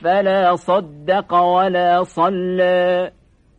فلا صدق ولا صلى.